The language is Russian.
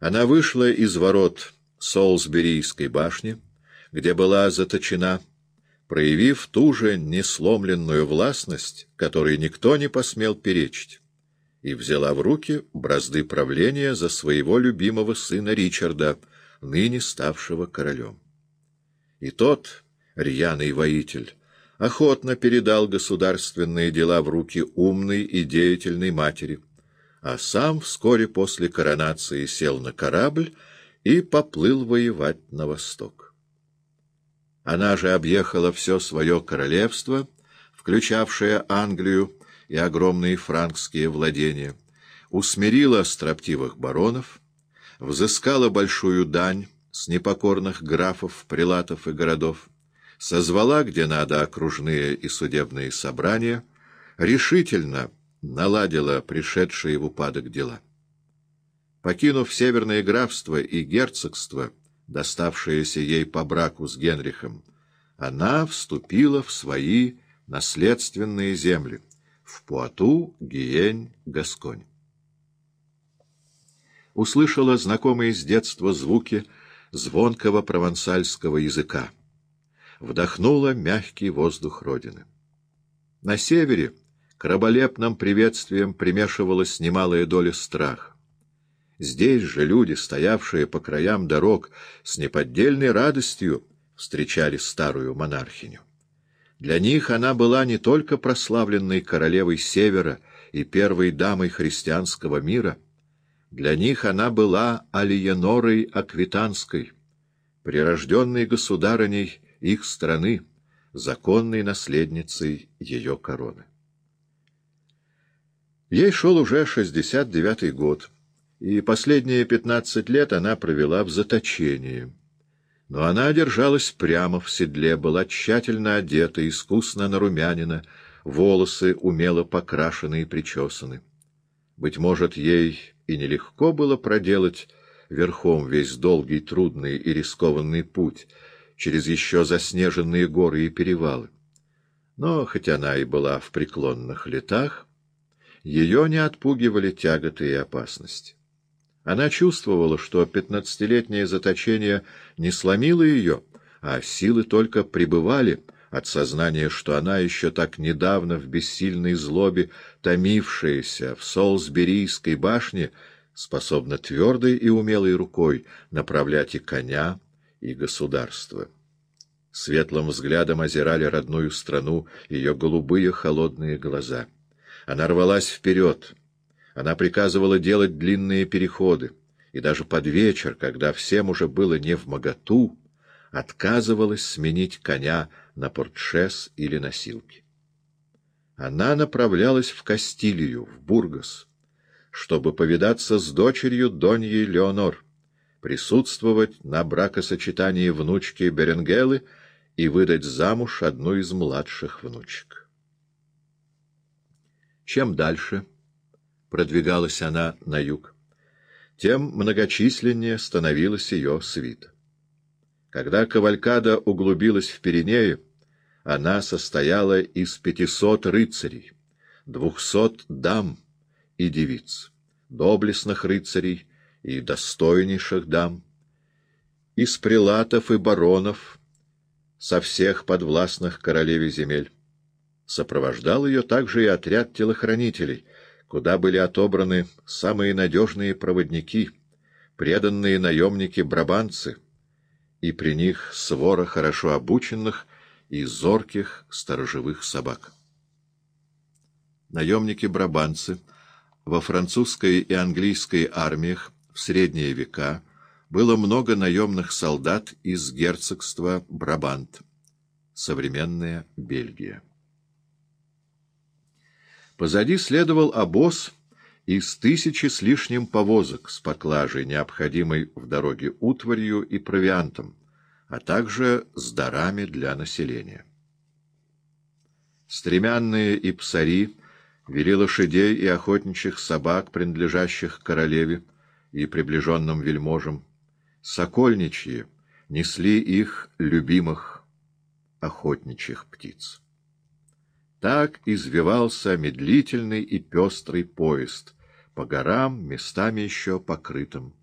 Она вышла из ворот Солсберийской башни, где была заточена, проявив ту же несломленную властность, которой никто не посмел перечить, и взяла в руки бразды правления за своего любимого сына Ричарда, ныне ставшего королем. И тот, рьяный воитель, охотно передал государственные дела в руки умной и деятельной матери, а сам вскоре после коронации сел на корабль и поплыл воевать на восток. Она же объехала все свое королевство, включавшее Англию и огромные франкские владения, усмирила строптивых баронов, взыскала большую дань с непокорных графов, прилатов и городов, созвала, где надо, окружные и судебные собрания, решительно наладила пришедшие в упадок дела. Покинув северное графство и герцогство, доставшееся ей по браку с Генрихом, она вступила в свои наследственные земли, в Пуату, Гиень, Гасконь. Услышала знакомые с детства звуки звонкого провансальского языка. Вдохнула мягкий воздух Родины. На севере к раболепным приветствиям примешивалась немалая доля страха. Здесь же люди, стоявшие по краям дорог, с неподдельной радостью встречали старую монархиню. Для них она была не только прославленной королевой Севера и первой дамой христианского мира, для них она была Алиенорой Аквитанской, прирожденной государыней их страны, законной наследницей ее короны. Ей шел уже шестьдесят девятый год, и последние пятнадцать лет она провела в заточении. Но она держалась прямо в седле, была тщательно одета, искусно нарумянина, волосы умело покрашены и причесаны. Быть может, ей и нелегко было проделать верхом весь долгий, трудный и рискованный путь через еще заснеженные горы и перевалы. Но, хоть она и была в преклонных летах, ее не отпугивали тяготы и опасности. Она чувствовала, что пятнадцатилетнее заточение не сломило ее, а силы только пребывали от сознания, что она еще так недавно в бессильной злобе, томившаяся в Солсберийской башне, способна твердой и умелой рукой направлять и коня, и государство. Светлым взглядом озирали родную страну ее голубые холодные глаза — она рвалась вперед. Она приказывала делать длинные переходы. И даже под вечер, когда всем уже было не в моготу, отказывалась сменить коня на портшес или носилки. Она направлялась в Кастилию, в Бургас, чтобы повидаться с дочерью Доньей Леонор, присутствовать на бракосочетании внучки Беренгелы и выдать замуж одну из младших внучек. Чем дальше продвигалась она на юг, тем многочисленнее становилась ее свита. Когда кавалькада углубилась в Пиренеи, она состояла из пятисот рыцарей, двухсот дам и девиц, доблестных рыцарей и достойнейших дам, из прилатов и баронов со всех подвластных королеве земель. Сопровождал ее также и отряд телохранителей, куда были отобраны самые надежные проводники, преданные наемники-брабанцы, и при них свора хорошо обученных и зорких сторожевых собак. Наемники-брабанцы во французской и английской армиях в средние века было много наемных солдат из герцогства Брабант, современная Бельгия. Позади следовал обоз из тысячи с лишним повозок с поклажей, необходимой в дороге утварью и провиантом, а также с дарами для населения. Стремянные и псари вели лошадей и охотничьих собак, принадлежащих королеве и приближенным вельможам. Сокольничьи несли их любимых охотничьих птиц. Так извивался медлительный и пестрый поезд, по горам, местами еще покрытым